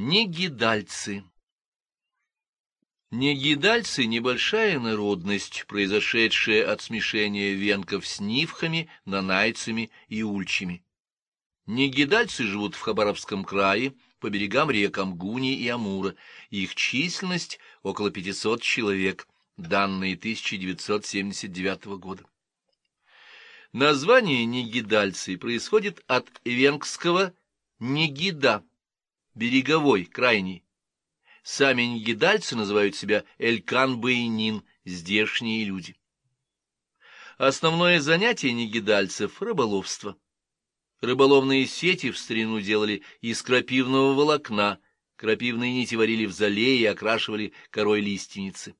Негидальцы Негидальцы — небольшая народность, произошедшая от смешения венков с нивхами, нанайцами и ульчами. Негидальцы живут в Хабаровском крае, по берегам рек Амгуни и Амура. Их численность — около 500 человек, данные 1979 года. Название негидальцы происходит от венгского «негида» — береговой, крайний. Сами негидальцы называют себя элькан-баинин, здешние люди. Основное занятие негидальцев — рыболовство. Рыболовные сети в старину делали из крапивного волокна, крапивные нити варили в зале и окрашивали корой лиственницы.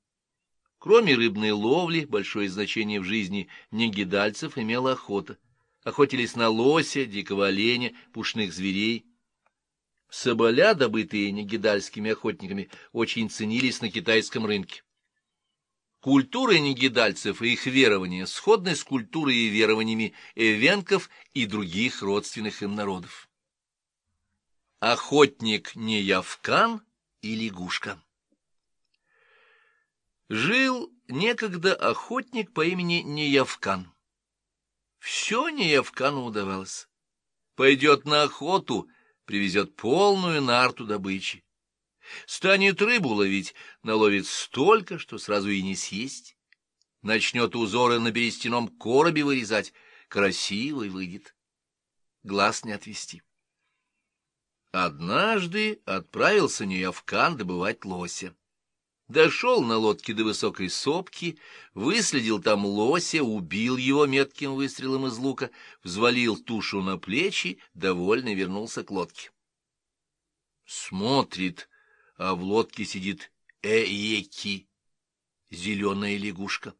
Кроме рыбной ловли, большое значение в жизни негидальцев имела охота. Охотились на лося, дикого оленя, пушных зверей. Соболя, добытые негидальскими охотниками, очень ценились на китайском рынке. Культура негидальцев и их верования сходны с культурой и верованиями эвенков и других родственных им народов. Охотник не явкан и лягушка Жил некогда охотник по имени Неявкан. Все Неявкану удавалось. Пойдет на охоту, привезет полную нарту добычи. Станет рыбу ловить, наловит столько, что сразу и не съесть. Начнет узоры на берестяном коробе вырезать, красивый выйдет. Глаз не отвести. Однажды отправился Неявкан добывать лося. Дошел на лодке до высокой сопки, выследил там лося, убил его метким выстрелом из лука, взвалил тушу на плечи, довольно вернулся к лодке. Смотрит, а в лодке сидит Эеки, зеленая лягушка.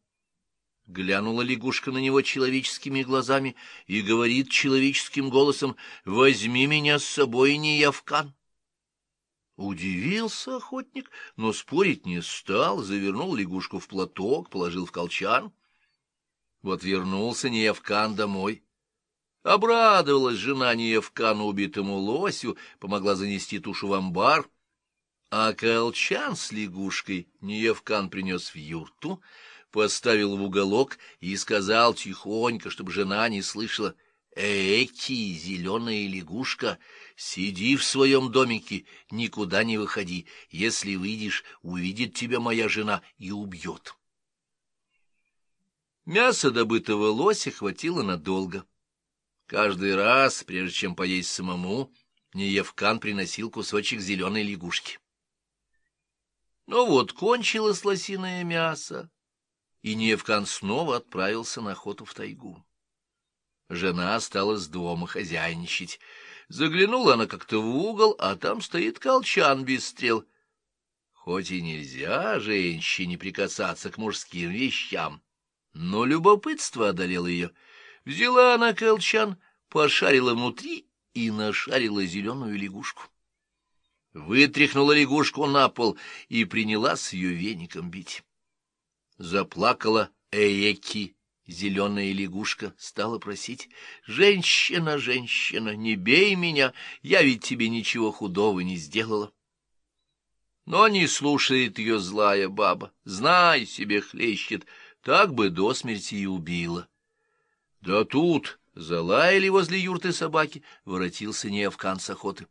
Глянула лягушка на него человеческими глазами и говорит человеческим голосом, «Возьми меня с собой, не Явкан». Удивился охотник, но спорить не стал, завернул лягушку в платок, положил в колчан. Вот вернулся Неевкан домой. Обрадовалась жена Неевкану убитому лосю, помогла занести тушу в амбар. А колчан с лягушкой Неевкан принес в юрту, поставил в уголок и сказал тихонько, чтобы жена не слышала — Эки, зеленая лягушка, сиди в своем домике, никуда не выходи. Если выйдешь, увидит тебя моя жена и убьет. Мясо добытого лося хватило надолго. Каждый раз, прежде чем поесть самому, Неевкан приносил кусочек зеленой лягушки. Ну вот, кончилось лосиное мясо, и Неевкан снова отправился на охоту в тайгу. Жена осталась дома хозяйничать. Заглянула она как-то в угол, а там стоит колчан без стрел. Хоть и нельзя женщине прикасаться к мужским вещам, но любопытство одолело ее. Взяла она колчан, пошарила внутри и нашарила зеленую лягушку. Вытряхнула лягушку на пол и принялась ее веником бить. Заплакала Эеки Зеленая лягушка стала просить, «Женщина, женщина, не бей меня, я ведь тебе ничего худого не сделала». Но не слушает ее злая баба, знай себе хлещет, так бы до смерти и убила. Да тут залаяли возле юрты собаки, воротился Неовкан с охоты.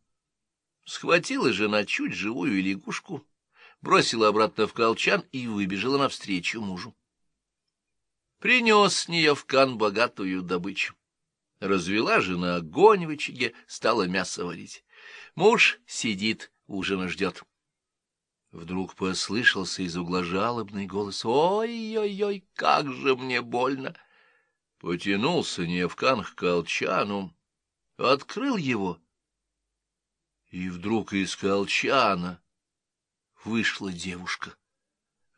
Схватила жена чуть живую лягушку, бросила обратно в колчан и выбежала навстречу мужу. Принес Неевкан богатую добычу. Развела жена огонь в очаге, стала мясо варить. Муж сидит, ужина ждет. Вдруг послышался из угла жалобный голос. «Ой-ой-ой, как же мне больно!» Потянулся Неевкан к колчану, открыл его, и вдруг из колчана вышла девушка.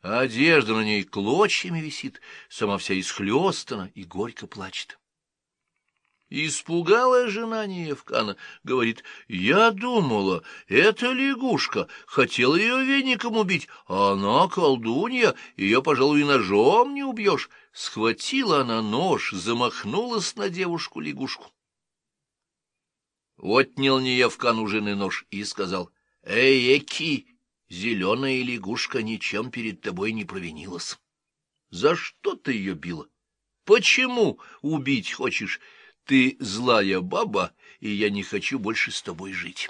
Одежда на ней клочьями висит, сама вся исхлестана и горько плачет. Испугала жена Неевкана, говорит, я думала, это лягушка, хотела ее веником убить, а она колдунья, ее, пожалуй, ножом не убьешь. Схватила она нож, замахнулась на девушку-лягушку. Отнял Неевкан у жены нож и сказал, Эй, Эки, зеленая лягушка ничем перед тобой не провинилась. За что ты ее била? Почему убить хочешь? Ты злая баба, и я не хочу больше с тобой жить.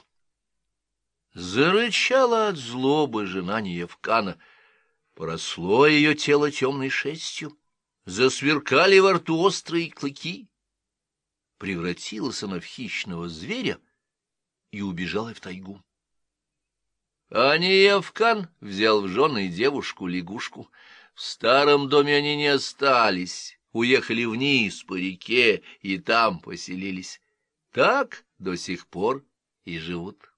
Зарычала от злобы жена Неевкана. Поросло ее тело темной шестью, засверкали во рту острые клыки. Превратилась она в хищного зверя и убежала в тайгу. А Неевкан взял в жены девушку-лягушку. В старом доме они не остались, уехали вниз по реке и там поселились. Так до сих пор и живут.